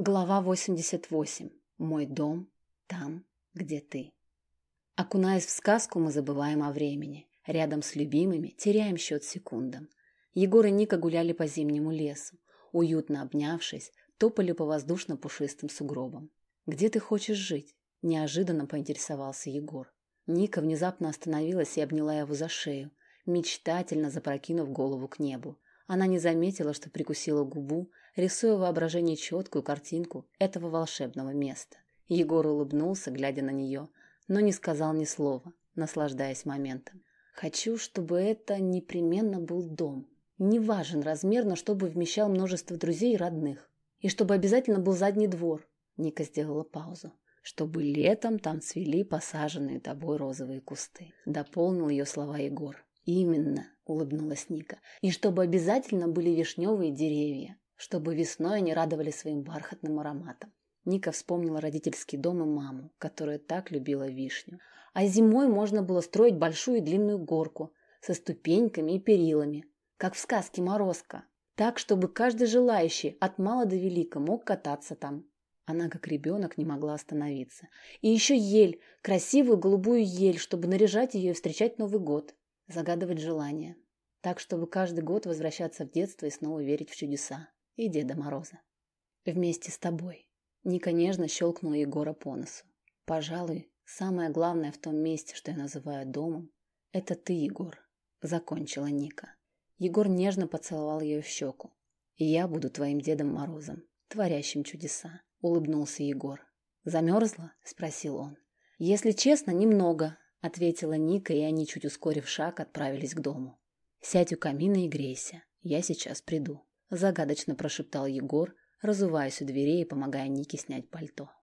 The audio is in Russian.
Глава 88. Мой дом там, где ты. Окунаясь в сказку, мы забываем о времени. Рядом с любимыми теряем счет секундам. Егор и Ника гуляли по зимнему лесу. Уютно обнявшись, топали по воздушно-пушистым сугробам. «Где ты хочешь жить?» – неожиданно поинтересовался Егор. Ника внезапно остановилась и обняла его за шею, мечтательно запрокинув голову к небу. Она не заметила, что прикусила губу, рисуя в воображении четкую картинку этого волшебного места. Егор улыбнулся, глядя на нее, но не сказал ни слова, наслаждаясь моментом. «Хочу, чтобы это непременно был дом. Не важен размер, но чтобы вмещал множество друзей и родных. И чтобы обязательно был задний двор». Ника сделала паузу. «Чтобы летом там цвели посаженные тобой розовые кусты», — дополнил ее слова Егор. «Именно», — улыбнулась Ника. «И чтобы обязательно были вишневые деревья, чтобы весной они радовали своим бархатным ароматом». Ника вспомнила родительский дом и маму, которая так любила вишню. А зимой можно было строить большую и длинную горку со ступеньками и перилами, как в сказке «Морозко», так, чтобы каждый желающий от мала до велика мог кататься там. Она, как ребенок, не могла остановиться. И еще ель, красивую голубую ель, чтобы наряжать ее и встречать Новый год загадывать желания, так, чтобы каждый год возвращаться в детство и снова верить в чудеса и Деда Мороза. Вместе с тобой. Ника нежно щелкнула Егора по носу. Пожалуй, самое главное в том месте, что я называю домом, это ты, Егор, закончила Ника. Егор нежно поцеловал ее в щеку. Я буду твоим Дедом Морозом, творящим чудеса, улыбнулся Егор. Замерзла? спросил он. Если честно, немного, — ответила Ника, и они, чуть ускорив шаг, отправились к дому. «Сядь у камина и грейся. Я сейчас приду», — загадочно прошептал Егор, разуваясь у дверей и помогая Нике снять пальто.